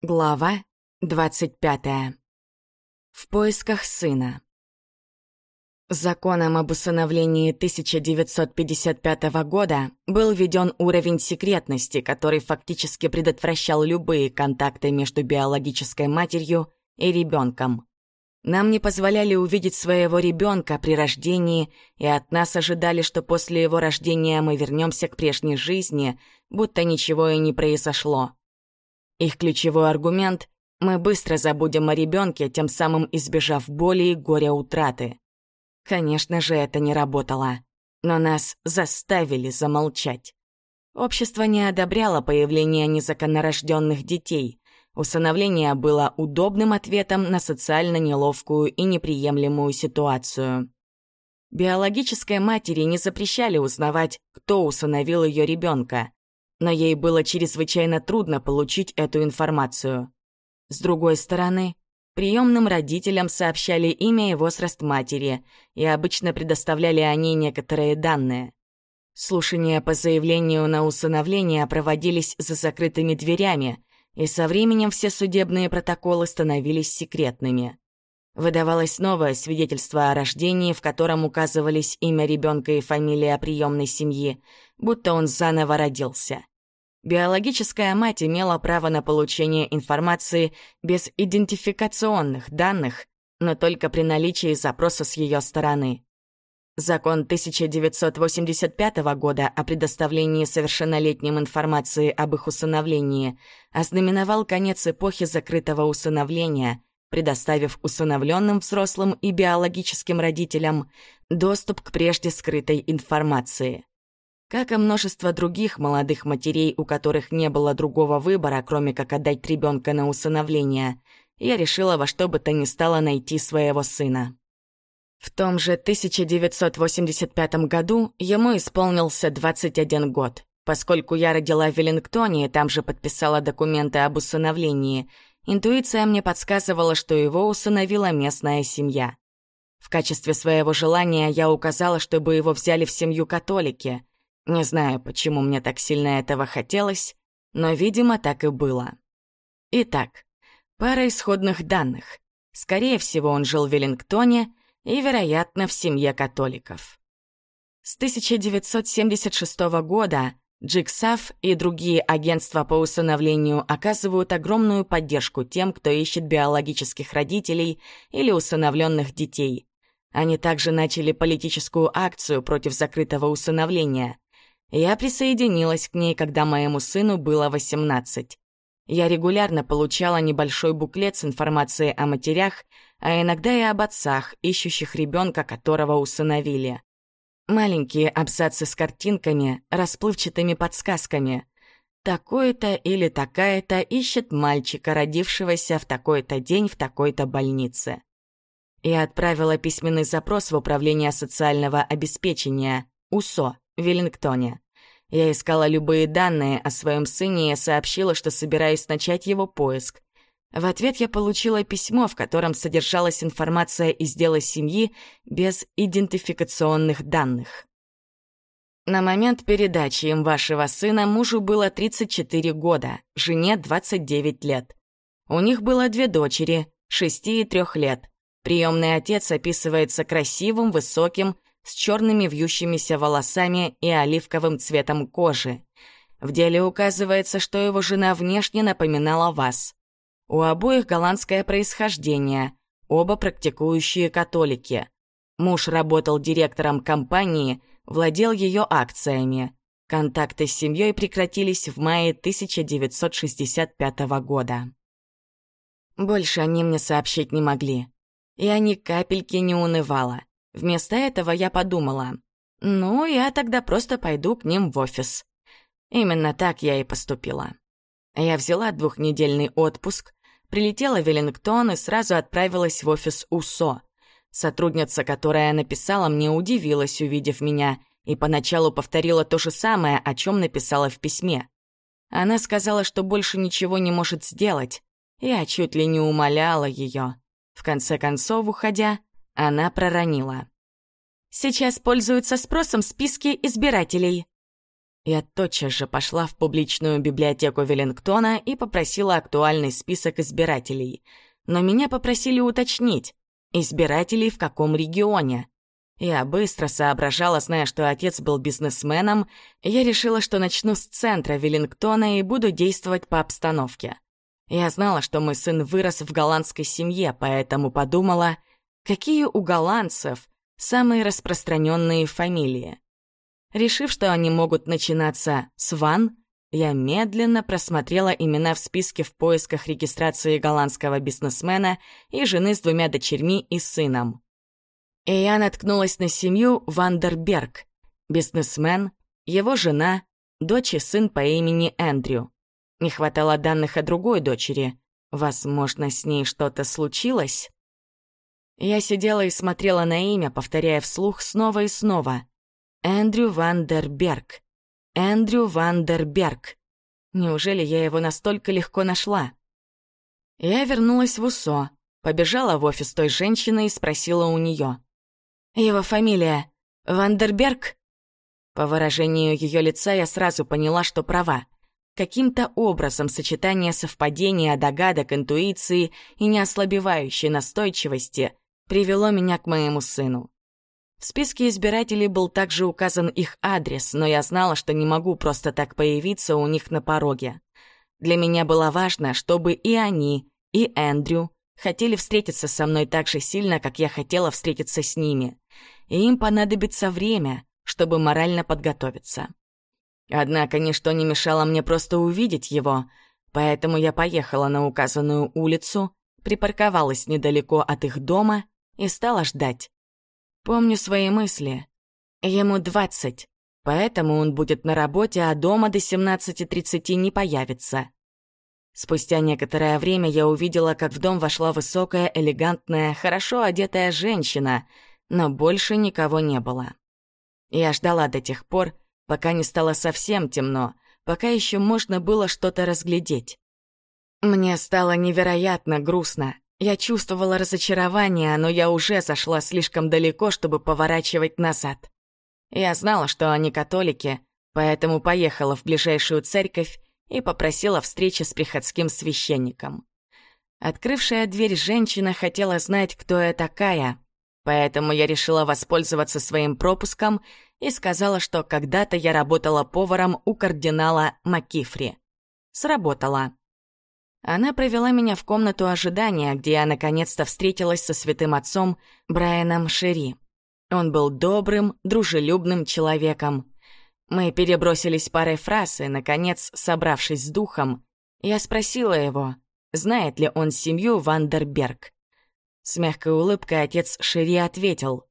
Глава 25. В поисках сына. Законом об усыновлении 1955 года был введен уровень секретности, который фактически предотвращал любые контакты между биологической матерью и ребенком. Нам не позволяли увидеть своего ребенка при рождении, и от нас ожидали, что после его рождения мы вернемся к прежней жизни, будто ничего и не произошло. Их ключевой аргумент — мы быстро забудем о ребенке, тем самым избежав боли и горя утраты. Конечно же, это не работало. Но нас заставили замолчать. Общество не одобряло появление незаконнорожденных детей. Усыновление было удобным ответом на социально неловкую и неприемлемую ситуацию. Биологической матери не запрещали узнавать, кто усыновил ее ребенка но ей было чрезвычайно трудно получить эту информацию. С другой стороны, приемным родителям сообщали имя и возраст матери и обычно предоставляли о ней некоторые данные. Слушания по заявлению на усыновление проводились за закрытыми дверями, и со временем все судебные протоколы становились секретными. Выдавалось новое свидетельство о рождении, в котором указывались имя ребенка и фамилия приемной семьи, будто он заново родился. Биологическая мать имела право на получение информации без идентификационных данных, но только при наличии запроса с ее стороны. Закон 1985 года о предоставлении совершеннолетним информации об их усыновлении ознаменовал конец эпохи закрытого усыновления, предоставив усыновленным взрослым и биологическим родителям доступ к прежде скрытой информации. Как и множество других молодых матерей, у которых не было другого выбора, кроме как отдать ребенка на усыновление, я решила во что бы то ни стало найти своего сына. В том же 1985 году ему исполнился 21 год. Поскольку я родила в Веллингтоне и там же подписала документы об усыновлении, интуиция мне подсказывала, что его усыновила местная семья. В качестве своего желания я указала, чтобы его взяли в семью католики. Не знаю, почему мне так сильно этого хотелось, но, видимо, так и было. Итак, пара исходных данных. Скорее всего, он жил в Веллингтоне и, вероятно, в семье католиков. С 1976 года Джиксаф и другие агентства по усыновлению оказывают огромную поддержку тем, кто ищет биологических родителей или усыновленных детей. Они также начали политическую акцию против закрытого усыновления. Я присоединилась к ней, когда моему сыну было 18. Я регулярно получала небольшой буклет с информацией о матерях, а иногда и об отцах, ищущих ребенка, которого усыновили. Маленькие абзацы с картинками, расплывчатыми подсказками. Такой-то или такая-то ищет мальчика, родившегося в такой-то день в такой-то больнице. Я отправила письменный запрос в Управление социального обеспечения, УСО, в Веллингтоне. Я искала любые данные о своем сыне и сообщила, что собираюсь начать его поиск. В ответ я получила письмо, в котором содержалась информация из дела семьи без идентификационных данных. На момент передачи им вашего сына мужу было 34 года, жене 29 лет. У них было две дочери, 6 и 3 лет. Приемный отец описывается красивым, высоким, с черными вьющимися волосами и оливковым цветом кожи. В деле указывается, что его жена внешне напоминала вас. У обоих голландское происхождение, оба практикующие католики. Муж работал директором компании, владел ее акциями. Контакты с семьей прекратились в мае 1965 года. Больше они мне сообщить не могли. Я ни капельки не унывала. Вместо этого я подумала, ну, я тогда просто пойду к ним в офис. Именно так я и поступила. Я взяла двухнедельный отпуск, прилетела в Веллингтон и сразу отправилась в офис УСО. Сотрудница, которая написала мне, удивилась, увидев меня, и поначалу повторила то же самое, о чем написала в письме. Она сказала, что больше ничего не может сделать. Я чуть ли не умоляла ее. В конце концов, уходя, она проронила. «Сейчас пользуются спросом списки избирателей». Я тотчас же пошла в публичную библиотеку Веллингтона и попросила актуальный список избирателей. Но меня попросили уточнить, избирателей в каком регионе. Я быстро соображала, зная, что отец был бизнесменом, я решила, что начну с центра Веллингтона и буду действовать по обстановке. Я знала, что мой сын вырос в голландской семье, поэтому подумала, какие у голландцев самые распространенные фамилии. Решив, что они могут начинаться с «Ван», я медленно просмотрела имена в списке в поисках регистрации голландского бизнесмена и жены с двумя дочерьми и сыном. И я наткнулась на семью Вандерберг, бизнесмен, его жена, дочь и сын по имени Эндрю. Не хватало данных о другой дочери. Возможно, с ней что-то случилось? Я сидела и смотрела на имя, повторяя вслух снова и снова. Эндрю Вандерберг. Эндрю Вандерберг. Неужели я его настолько легко нашла? Я вернулась в УСО, побежала в офис той женщины и спросила у нее. «Его фамилия Вандерберг?» По выражению ее лица я сразу поняла, что права. Каким-то образом сочетание совпадения, догадок, интуиции и неослабевающей настойчивости привело меня к моему сыну. В списке избирателей был также указан их адрес, но я знала, что не могу просто так появиться у них на пороге. Для меня было важно, чтобы и они, и Эндрю хотели встретиться со мной так же сильно, как я хотела встретиться с ними. И им понадобится время, чтобы морально подготовиться. Однако ничто не мешало мне просто увидеть его, поэтому я поехала на указанную улицу, припарковалась недалеко от их дома и стала ждать. Помню свои мысли. Ему двадцать, поэтому он будет на работе, а дома до 17.30 не появится. Спустя некоторое время я увидела, как в дом вошла высокая, элегантная, хорошо одетая женщина, но больше никого не было. Я ждала до тех пор, пока не стало совсем темно, пока еще можно было что-то разглядеть. Мне стало невероятно грустно. Я чувствовала разочарование, но я уже зашла слишком далеко, чтобы поворачивать назад. Я знала, что они католики, поэтому поехала в ближайшую церковь и попросила встречи с приходским священником. Открывшая дверь женщина хотела знать, кто я такая, поэтому я решила воспользоваться своим пропуском и сказала, что когда-то я работала поваром у кардинала Макифри. Сработала. Она провела меня в комнату ожидания, где я наконец-то встретилась со святым отцом Брайаном Шери. Он был добрым, дружелюбным человеком. Мы перебросились парой фраз, и, наконец, собравшись с духом, я спросила его, знает ли он семью Вандерберг. С мягкой улыбкой отец Шери ответил,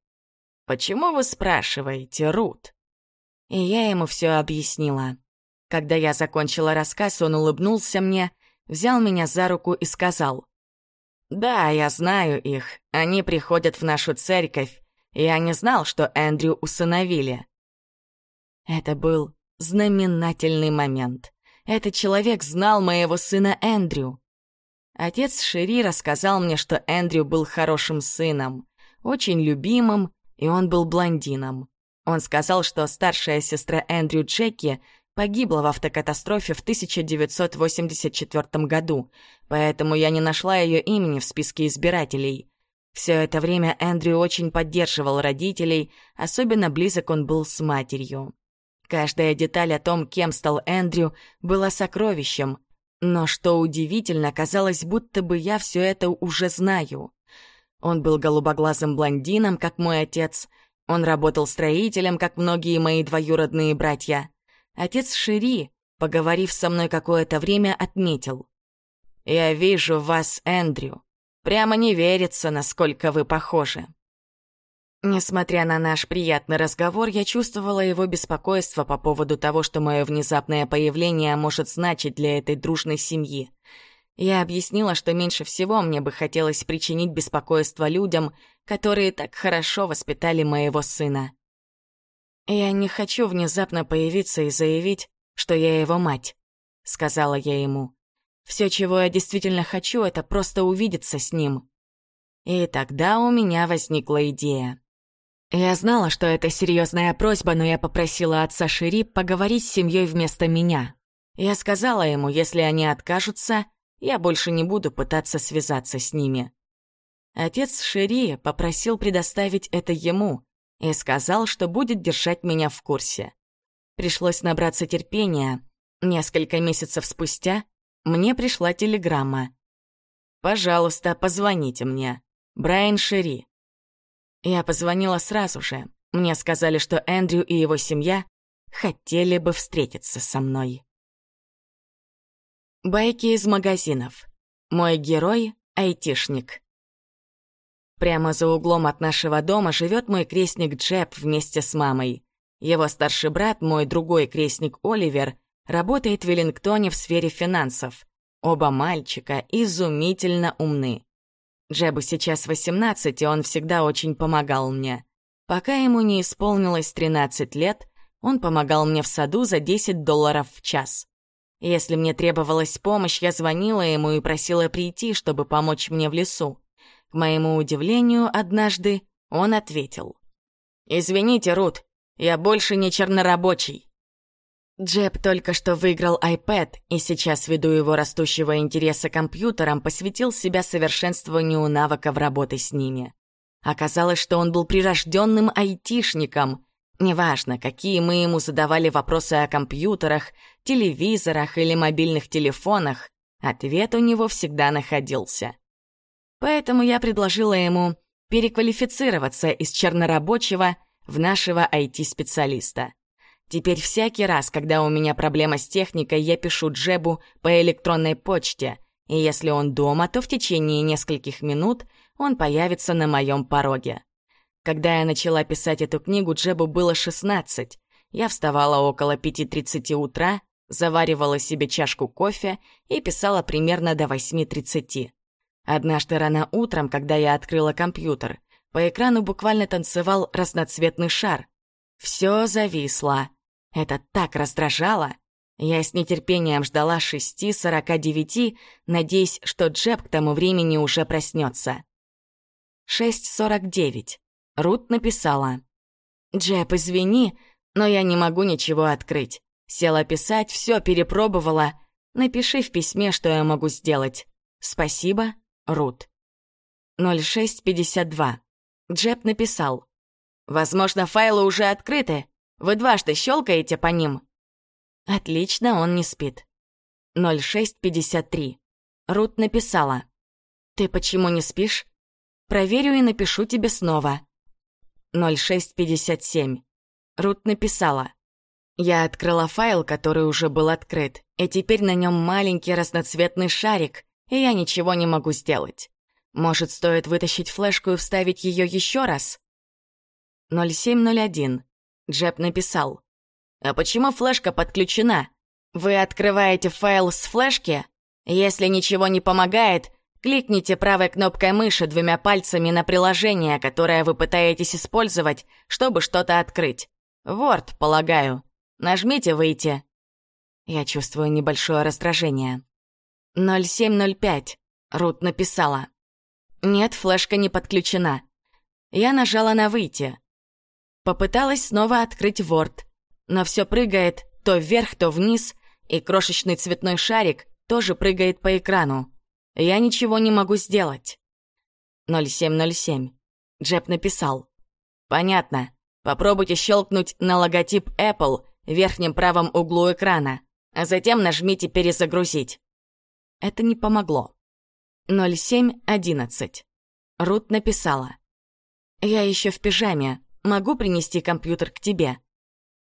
«Почему вы спрашиваете, Рут?» И я ему все объяснила. Когда я закончила рассказ, он улыбнулся мне взял меня за руку и сказал. «Да, я знаю их. Они приходят в нашу церковь. Я не знал, что Эндрю усыновили». Это был знаменательный момент. Этот человек знал моего сына Эндрю. Отец Шири рассказал мне, что Эндрю был хорошим сыном, очень любимым, и он был блондином. Он сказал, что старшая сестра Эндрю Джеки погибла в автокатастрофе в 1984 году, поэтому я не нашла ее имени в списке избирателей. Все это время Эндрю очень поддерживал родителей, особенно близок он был с матерью. Каждая деталь о том, кем стал Эндрю, была сокровищем, но, что удивительно, казалось, будто бы я все это уже знаю. Он был голубоглазым блондином, как мой отец, он работал строителем, как многие мои двоюродные братья. Отец Шири, поговорив со мной какое-то время, отметил. «Я вижу вас, Эндрю. Прямо не верится, насколько вы похожи». Несмотря на наш приятный разговор, я чувствовала его беспокойство по поводу того, что мое внезапное появление может значить для этой дружной семьи. Я объяснила, что меньше всего мне бы хотелось причинить беспокойство людям, которые так хорошо воспитали моего сына. «Я не хочу внезапно появиться и заявить, что я его мать», — сказала я ему. «Все, чего я действительно хочу, это просто увидеться с ним». И тогда у меня возникла идея. Я знала, что это серьезная просьба, но я попросила отца Шири поговорить с семьей вместо меня. Я сказала ему, если они откажутся, я больше не буду пытаться связаться с ними. Отец Шири попросил предоставить это ему и сказал, что будет держать меня в курсе. Пришлось набраться терпения. Несколько месяцев спустя мне пришла телеграмма. «Пожалуйста, позвоните мне. Брайан Шири». Я позвонила сразу же. Мне сказали, что Эндрю и его семья хотели бы встретиться со мной. Байки из магазинов. Мой герой — айтишник. Прямо за углом от нашего дома живет мой крестник Джеб вместе с мамой. Его старший брат, мой другой крестник Оливер, работает в Веллингтоне в сфере финансов. Оба мальчика изумительно умны. Джебу сейчас 18, и он всегда очень помогал мне. Пока ему не исполнилось 13 лет, он помогал мне в саду за 10 долларов в час. Если мне требовалась помощь, я звонила ему и просила прийти, чтобы помочь мне в лесу. К моему удивлению, однажды он ответил. «Извините, Рут, я больше не чернорабочий». Джеб только что выиграл iPad, и сейчас, ввиду его растущего интереса к компьютерам, посвятил себя совершенствованию навыков работы с ними. Оказалось, что он был прирожденным айтишником. Неважно, какие мы ему задавали вопросы о компьютерах, телевизорах или мобильных телефонах, ответ у него всегда находился. Поэтому я предложила ему переквалифицироваться из чернорабочего в нашего IT-специалиста. Теперь всякий раз, когда у меня проблема с техникой, я пишу Джебу по электронной почте, и если он дома, то в течение нескольких минут он появится на моем пороге. Когда я начала писать эту книгу, Джебу было 16. Я вставала около 5.30 утра, заваривала себе чашку кофе и писала примерно до 8.30. Однажды рано утром, когда я открыла компьютер, по экрану буквально танцевал разноцветный шар. Все зависло. Это так раздражало. Я с нетерпением ждала шести сорока девяти, надеясь, что Джеб к тому времени уже проснется. Шесть сорок девять. Рут написала. «Джеб, извини, но я не могу ничего открыть. Села писать, все перепробовала. Напиши в письме, что я могу сделать. Спасибо, Рут. 0652. Джеб написал. «Возможно, файлы уже открыты. Вы дважды щелкаете по ним». Отлично, он не спит. 0653. Рут написала. «Ты почему не спишь? Проверю и напишу тебе снова». 0657. Рут написала. Я открыла файл, который уже был открыт, и теперь на нем маленький разноцветный шарик, и я ничего не могу сделать. Может, стоит вытащить флешку и вставить ее еще раз? 0701. Джеб написал. «А почему флешка подключена? Вы открываете файл с флешки? Если ничего не помогает, кликните правой кнопкой мыши двумя пальцами на приложение, которое вы пытаетесь использовать, чтобы что-то открыть. Word, полагаю. Нажмите «Выйти». Я чувствую небольшое раздражение. 0705. Рут написала. Нет, флешка не подключена. Я нажала на «Выйти». Попыталась снова открыть Word, но все прыгает то вверх, то вниз, и крошечный цветной шарик тоже прыгает по экрану. Я ничего не могу сделать. 0707. Джеб написал. Понятно. Попробуйте щелкнуть на логотип Apple в верхнем правом углу экрана, а затем нажмите «Перезагрузить». Это не помогло. 07.11. Рут написала. «Я еще в пижаме. Могу принести компьютер к тебе?»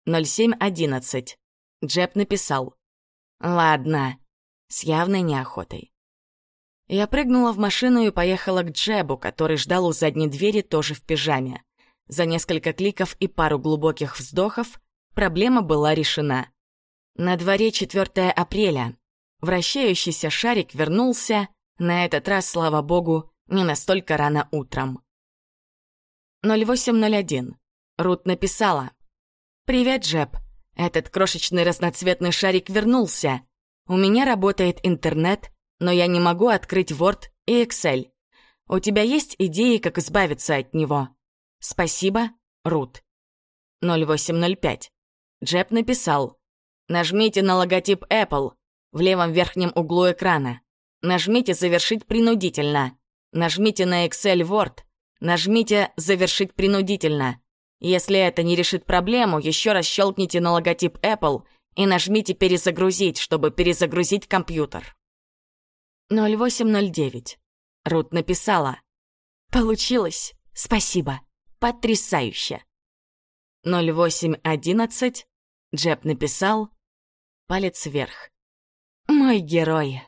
07.11. Джеб написал. «Ладно». С явной неохотой. Я прыгнула в машину и поехала к Джебу, который ждал у задней двери тоже в пижаме. За несколько кликов и пару глубоких вздохов проблема была решена. На дворе 4 апреля. Вращающийся шарик вернулся, на этот раз, слава богу, не настолько рано утром. 0801. Рут написала. «Привет, Джеб. Этот крошечный разноцветный шарик вернулся. У меня работает интернет, но я не могу открыть Word и Excel. У тебя есть идеи, как избавиться от него? Спасибо, Рут. 0805. Джеб написал. Нажмите на логотип Apple в левом верхнем углу экрана. Нажмите «Завершить принудительно». Нажмите на Excel Word. Нажмите «Завершить принудительно». Если это не решит проблему, еще раз щелкните на логотип Apple и нажмите «Перезагрузить», чтобы перезагрузить компьютер. 0809. Рут написала. «Получилось. Спасибо. Потрясающе». 0811. Джеб написал. Палец вверх. «Мой герой».